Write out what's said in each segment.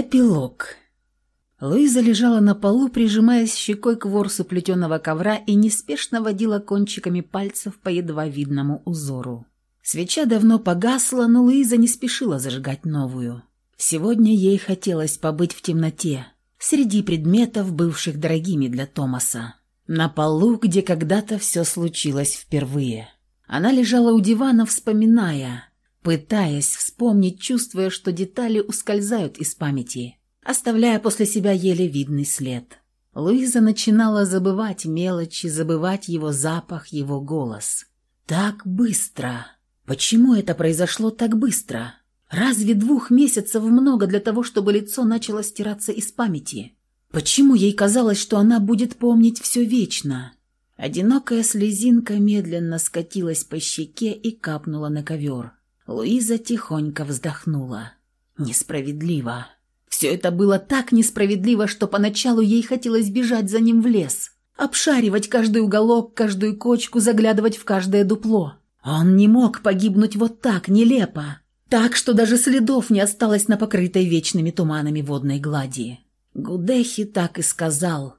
Эпилог. Луиза лежала на полу, прижимаясь щекой к ворсу плетеного ковра и неспешно водила кончиками пальцев по едва видному узору. Свеча давно погасла, но Луиза не спешила зажигать новую. Сегодня ей хотелось побыть в темноте, среди предметов, бывших дорогими для Томаса. На полу, где когда-то все случилось впервые. Она лежала у дивана, вспоминая, пытаясь вспомнить, чувствуя, что детали ускользают из памяти, оставляя после себя еле видный след. Луиза начинала забывать мелочи, забывать его запах, его голос. Так быстро. Почему это произошло так быстро? Разве двух месяцев много для того, чтобы лицо начало стираться из памяти? Почему ей казалось, что она будет помнить все вечно? Одинокая слезинка медленно скатилась по щеке и капнула на ковер. Луиза тихонько вздохнула. Несправедливо. Все это было так несправедливо, что поначалу ей хотелось бежать за ним в лес, обшаривать каждый уголок, каждую кочку, заглядывать в каждое дупло. Он не мог погибнуть вот так, нелепо. Так, что даже следов не осталось на покрытой вечными туманами водной глади. Гудехи так и сказал.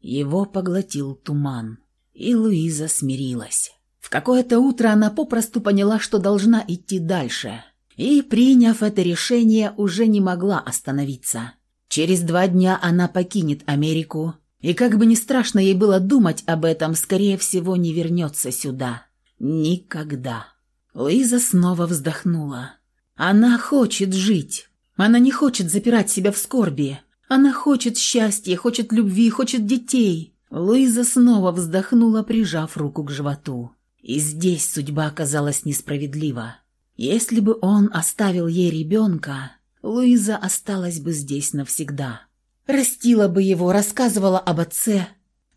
Его поглотил туман. И Луиза смирилась. В какое-то утро она попросту поняла, что должна идти дальше. И, приняв это решение, уже не могла остановиться. Через два дня она покинет Америку, и как бы ни страшно ей было думать об этом, скорее всего, не вернется сюда. Никогда. Луиза снова вздохнула. Она хочет жить. Она не хочет запирать себя в скорби. Она хочет счастья, хочет любви, хочет детей. Луиза снова вздохнула, прижав руку к животу. И здесь судьба оказалась несправедлива. Если бы он оставил ей ребенка, Луиза осталась бы здесь навсегда. Растила бы его, рассказывала об отце.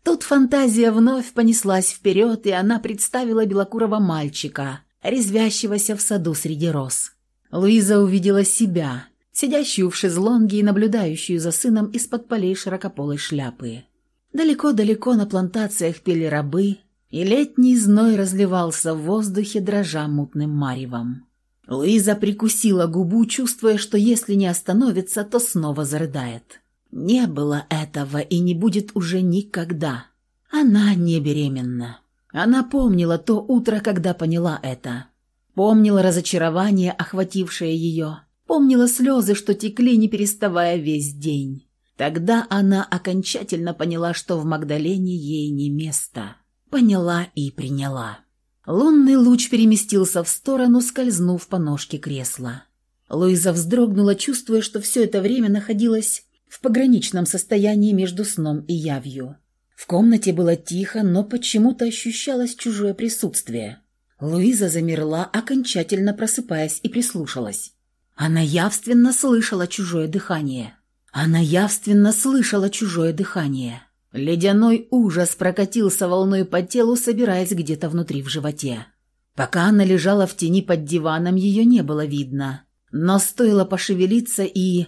Тут фантазия вновь понеслась вперед, и она представила белокурого мальчика, резвящегося в саду среди роз. Луиза увидела себя, сидящую в шезлонге и наблюдающую за сыном из-под полей широкополой шляпы. Далеко-далеко на плантациях пели рабы, и летний зной разливался в воздухе, дрожа мутным маревом. Луиза прикусила губу, чувствуя, что если не остановится, то снова зарыдает. Не было этого и не будет уже никогда. Она не беременна. Она помнила то утро, когда поняла это. Помнила разочарование, охватившее ее. Помнила слезы, что текли, не переставая весь день. Тогда она окончательно поняла, что в Магдалене ей не место. Поняла и приняла. Лунный луч переместился в сторону, скользнув по ножке кресла. Луиза вздрогнула, чувствуя, что все это время находилась в пограничном состоянии между сном и явью. В комнате было тихо, но почему-то ощущалось чужое присутствие. Луиза замерла, окончательно просыпаясь и прислушалась. Она явственно слышала чужое дыхание. Она явственно слышала чужое дыхание. Ледяной ужас прокатился волной по телу, собираясь где-то внутри в животе. Пока она лежала в тени под диваном, ее не было видно. Но стоило пошевелиться и...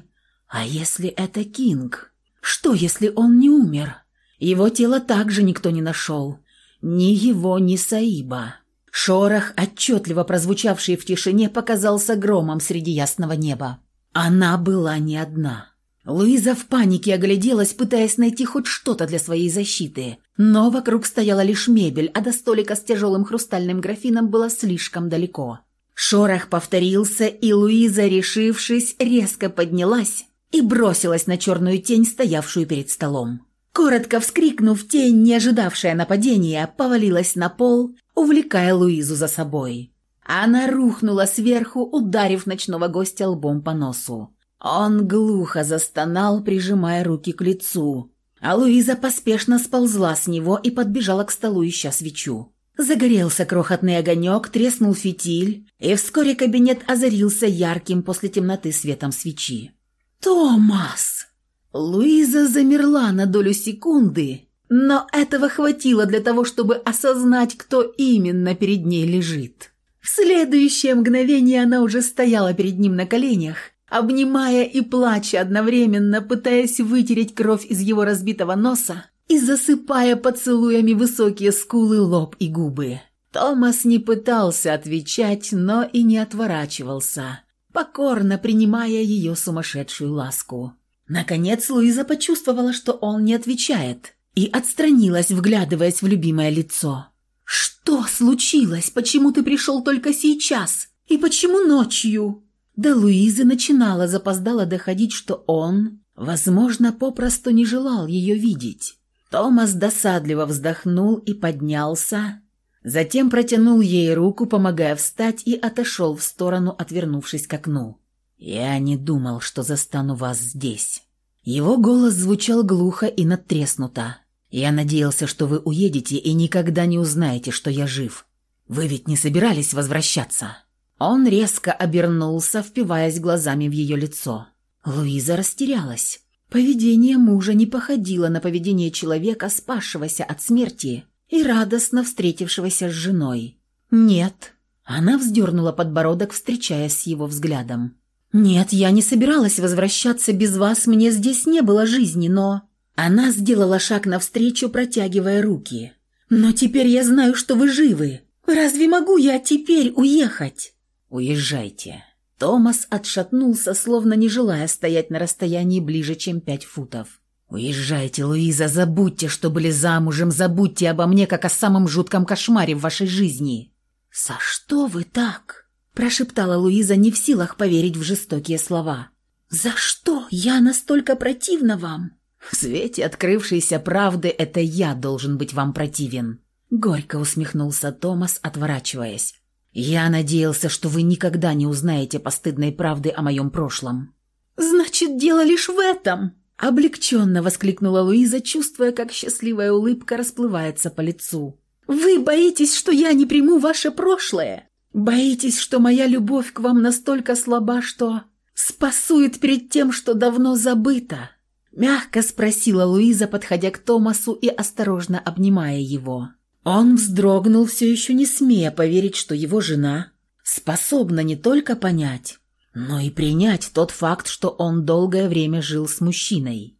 А если это Кинг? Что, если он не умер? Его тело также никто не нашел. Ни его, ни Саиба. Шорох, отчетливо прозвучавший в тишине, показался громом среди ясного неба. Она была не одна. Луиза в панике огляделась, пытаясь найти хоть что-то для своей защиты. Но вокруг стояла лишь мебель, а до столика с тяжелым хрустальным графином было слишком далеко. Шорох повторился, и Луиза, решившись, резко поднялась и бросилась на черную тень, стоявшую перед столом. Коротко вскрикнув, тень, не ожидавшая нападения, повалилась на пол, увлекая Луизу за собой. Она рухнула сверху, ударив ночного гостя лбом по носу. Он глухо застонал, прижимая руки к лицу, а Луиза поспешно сползла с него и подбежала к столу, ища свечу. Загорелся крохотный огонек, треснул фитиль, и вскоре кабинет озарился ярким после темноты светом свечи. «Томас!» Луиза замерла на долю секунды, но этого хватило для того, чтобы осознать, кто именно перед ней лежит. В следующее мгновение она уже стояла перед ним на коленях, обнимая и плача одновременно, пытаясь вытереть кровь из его разбитого носа и засыпая поцелуями высокие скулы, лоб и губы. Томас не пытался отвечать, но и не отворачивался. покорно принимая ее сумасшедшую ласку. Наконец Луиза почувствовала, что он не отвечает, и отстранилась, вглядываясь в любимое лицо. «Что случилось? Почему ты пришел только сейчас? И почему ночью?» До Луизы начинала запоздало доходить, что он, возможно, попросту не желал ее видеть. Томас досадливо вздохнул и поднялся, затем протянул ей руку, помогая встать, и отошел в сторону, отвернувшись к окну. «Я не думал, что застану вас здесь». Его голос звучал глухо и надтреснуто. «Я надеялся, что вы уедете и никогда не узнаете, что я жив. Вы ведь не собирались возвращаться?» Он резко обернулся, впиваясь глазами в ее лицо. Луиза растерялась. Поведение мужа не походило на поведение человека, спасшегося от смерти и радостно встретившегося с женой. «Нет». Она вздернула подбородок, встречаясь с его взглядом. «Нет, я не собиралась возвращаться без вас, мне здесь не было жизни, но...» Она сделала шаг навстречу, протягивая руки. «Но теперь я знаю, что вы живы. Разве могу я теперь уехать?» «Уезжайте». Томас отшатнулся, словно не желая стоять на расстоянии ближе, чем пять футов. «Уезжайте, Луиза, забудьте, что были замужем, забудьте обо мне, как о самом жутком кошмаре в вашей жизни». «За что вы так?» – прошептала Луиза, не в силах поверить в жестокие слова. «За что? Я настолько противна вам?» «В свете открывшейся правды это я должен быть вам противен», – горько усмехнулся Томас, отворачиваясь. «Я надеялся, что вы никогда не узнаете постыдной правды о моем прошлом». «Значит, дело лишь в этом!» Облегченно воскликнула Луиза, чувствуя, как счастливая улыбка расплывается по лицу. «Вы боитесь, что я не приму ваше прошлое? Боитесь, что моя любовь к вам настолько слаба, что спасует перед тем, что давно забыто?» Мягко спросила Луиза, подходя к Томасу и осторожно обнимая его. Он вздрогнул, все еще не смея поверить, что его жена способна не только понять, но и принять тот факт, что он долгое время жил с мужчиной.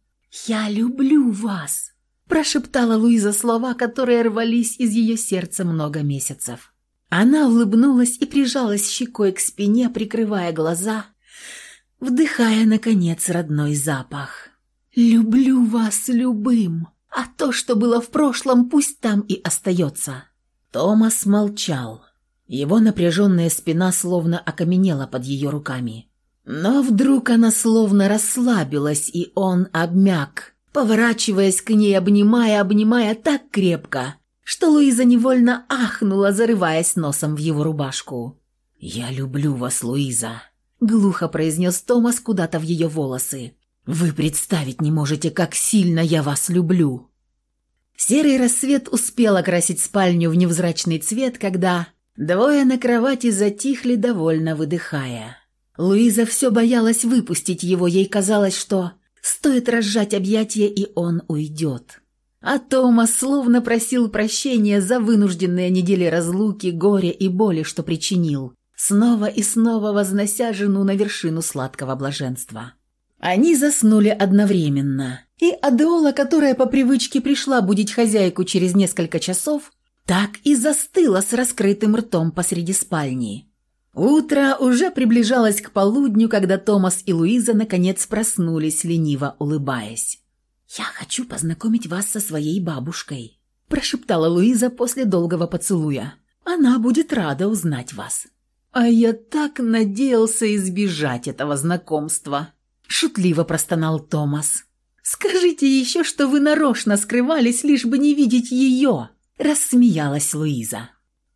«Я люблю вас», – прошептала Луиза слова, которые рвались из ее сердца много месяцев. Она улыбнулась и прижалась щекой к спине, прикрывая глаза, вдыхая, наконец, родной запах. «Люблю вас любым», а то, что было в прошлом, пусть там и остается». Томас молчал. Его напряженная спина словно окаменела под ее руками. Но вдруг она словно расслабилась, и он обмяк, поворачиваясь к ней, обнимая, обнимая так крепко, что Луиза невольно ахнула, зарываясь носом в его рубашку. «Я люблю вас, Луиза», — глухо произнес Томас куда-то в ее волосы. Вы представить не можете, как сильно я вас люблю. Серый рассвет успел окрасить спальню в невзрачный цвет, когда двое на кровати затихли, довольно выдыхая. Луиза все боялась выпустить его, ей казалось, что стоит разжать объятия, и он уйдет. А Томас словно просил прощения за вынужденные недели разлуки, горя и боли, что причинил, снова и снова вознося жену на вершину сладкого блаженства. Они заснули одновременно, и Адеола, которая по привычке пришла будить хозяйку через несколько часов, так и застыла с раскрытым ртом посреди спальни. Утро уже приближалось к полудню, когда Томас и Луиза наконец проснулись, лениво улыбаясь. «Я хочу познакомить вас со своей бабушкой», – прошептала Луиза после долгого поцелуя. «Она будет рада узнать вас». «А я так надеялся избежать этого знакомства», шутливо простонал Томас. «Скажите еще, что вы нарочно скрывались, лишь бы не видеть ее!» Рассмеялась Луиза.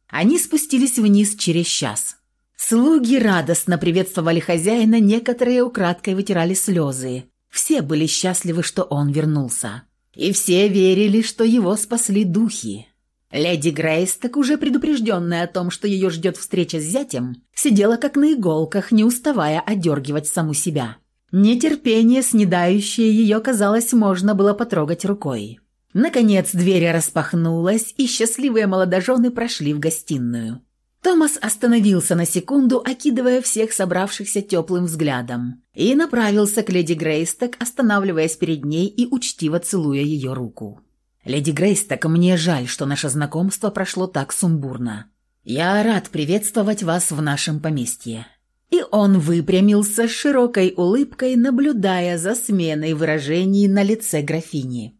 Они спустились вниз через час. Слуги радостно приветствовали хозяина, некоторые украдкой вытирали слезы. Все были счастливы, что он вернулся. И все верили, что его спасли духи. Леди Грейс, так уже предупрежденная о том, что ее ждет встреча с зятем, сидела как на иголках, не уставая одергивать саму себя. Нетерпение, снедающее ее, казалось, можно было потрогать рукой. Наконец дверь распахнулась, и счастливые молодожены прошли в гостиную. Томас остановился на секунду, окидывая всех собравшихся теплым взглядом, и направился к леди Грейсток, останавливаясь перед ней и учтиво целуя ее руку. «Леди Грейсток, мне жаль, что наше знакомство прошло так сумбурно. Я рад приветствовать вас в нашем поместье. И он выпрямился с широкой улыбкой, наблюдая за сменой выражений на лице графини.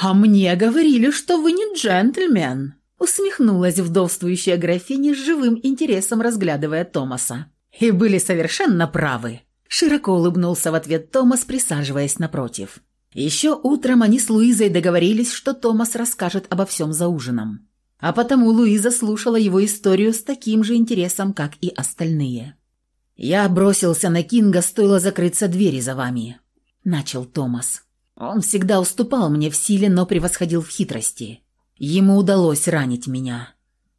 «А мне говорили, что вы не джентльмен», усмехнулась вдовствующая графиня с живым интересом, разглядывая Томаса. «И были совершенно правы», широко улыбнулся в ответ Томас, присаживаясь напротив. Еще утром они с Луизой договорились, что Томас расскажет обо всем за ужином. А потому Луиза слушала его историю с таким же интересом, как и остальные. «Я бросился на Кинга, стоило закрыться двери за вами», – начал Томас. «Он всегда уступал мне в силе, но превосходил в хитрости. Ему удалось ранить меня».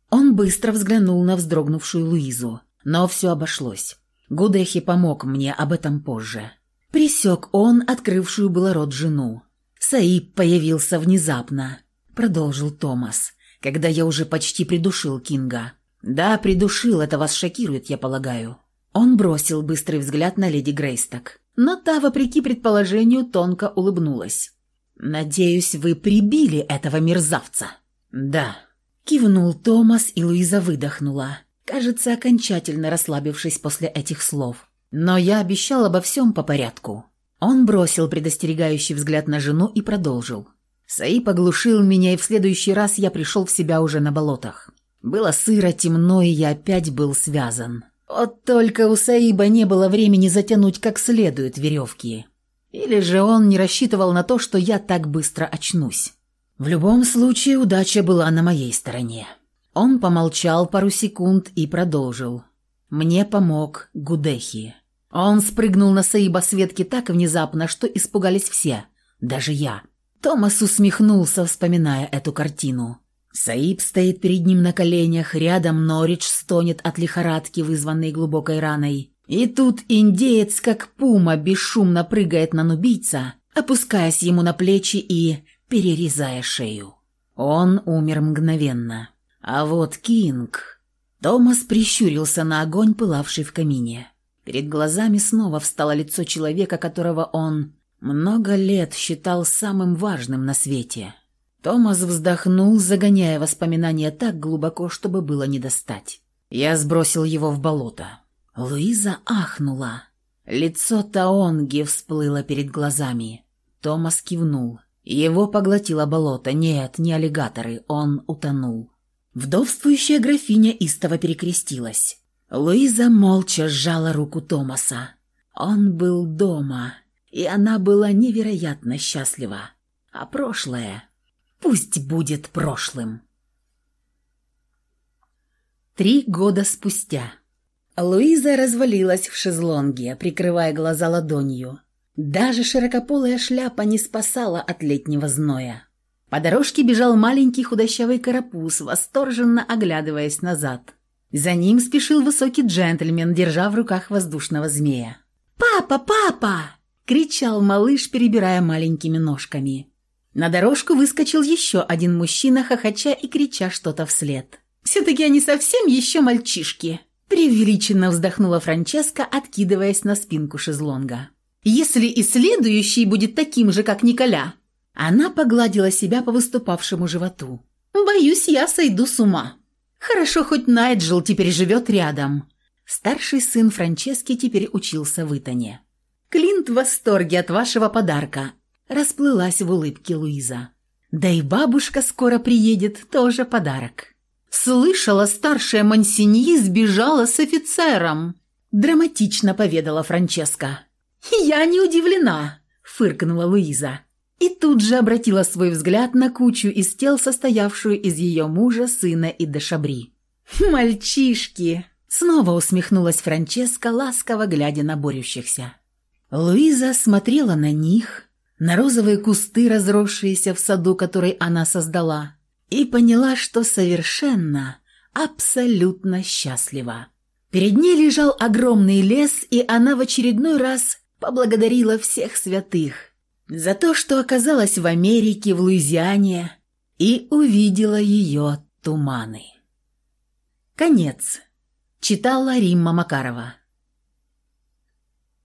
Он быстро взглянул на вздрогнувшую Луизу, но все обошлось. Гудехи помог мне об этом позже. Присек он открывшую было рот жену. «Саиб появился внезапно», – продолжил Томас, – «когда я уже почти придушил Кинга». «Да, придушил, это вас шокирует, я полагаю». Он бросил быстрый взгляд на леди Грейсток, но та, вопреки предположению, тонко улыбнулась. «Надеюсь, вы прибили этого мерзавца?» «Да», – кивнул Томас, и Луиза выдохнула, кажется, окончательно расслабившись после этих слов. «Но я обещал обо всем по порядку». Он бросил предостерегающий взгляд на жену и продолжил. Саи поглушил меня, и в следующий раз я пришел в себя уже на болотах. Было сыро, темно, и я опять был связан. Вот только у Саиба не было времени затянуть как следует веревки. Или же он не рассчитывал на то, что я так быстро очнусь. В любом случае, удача была на моей стороне. Он помолчал пару секунд и продолжил. Мне помог Гудехи. Он спрыгнул на Саиба с ветки так внезапно, что испугались все, даже я. Томас усмехнулся, вспоминая эту картину. Саиб стоит перед ним на коленях, рядом Норридж стонет от лихорадки, вызванной глубокой раной. И тут индеец, как пума, бесшумно прыгает на нубийца, опускаясь ему на плечи и перерезая шею. Он умер мгновенно. А вот Кинг... Томас прищурился на огонь, пылавший в камине. Перед глазами снова встало лицо человека, которого он много лет считал самым важным на свете. Томас вздохнул, загоняя воспоминания так глубоко, чтобы было не достать. Я сбросил его в болото. Луиза ахнула. Лицо Таонги всплыло перед глазами. Томас кивнул. Его поглотило болото. Нет, не аллигаторы, он утонул. Вдовствующая графиня истово перекрестилась. Луиза молча сжала руку Томаса. Он был дома, и она была невероятно счастлива. А прошлое Пусть будет прошлым. Три года спустя. Луиза развалилась в шезлонге, прикрывая глаза ладонью. Даже широкополая шляпа не спасала от летнего зноя. По дорожке бежал маленький худощавый карапуз, восторженно оглядываясь назад. За ним спешил высокий джентльмен, держа в руках воздушного змея. «Папа, папа!» — кричал малыш, перебирая маленькими ножками. На дорожку выскочил еще один мужчина, хохоча и крича что-то вслед. «Все-таки они совсем еще мальчишки!» Преувеличенно вздохнула Франческа, откидываясь на спинку шезлонга. «Если и следующий будет таким же, как Николя!» Она погладила себя по выступавшему животу. «Боюсь, я сойду с ума!» «Хорошо, хоть Найджел теперь живет рядом!» Старший сын Франчески теперь учился в Итане. «Клинт в восторге от вашего подарка. Расплылась в улыбке Луиза. «Да и бабушка скоро приедет, тоже подарок». «Слышала, старшая Мансиньи сбежала с офицером», — драматично поведала Франческа. «Я не удивлена», — фыркнула Луиза. И тут же обратила свой взгляд на кучу из тел, состоявшую из ее мужа, сына и дешабри. «Мальчишки!» — снова усмехнулась Франческа, ласково глядя на борющихся. Луиза смотрела на них, на розовые кусты, разросшиеся в саду, который она создала, и поняла, что совершенно, абсолютно счастлива. Перед ней лежал огромный лес, и она в очередной раз поблагодарила всех святых за то, что оказалась в Америке, в Луизиане, и увидела ее туманы. Конец. Читала Римма Макарова.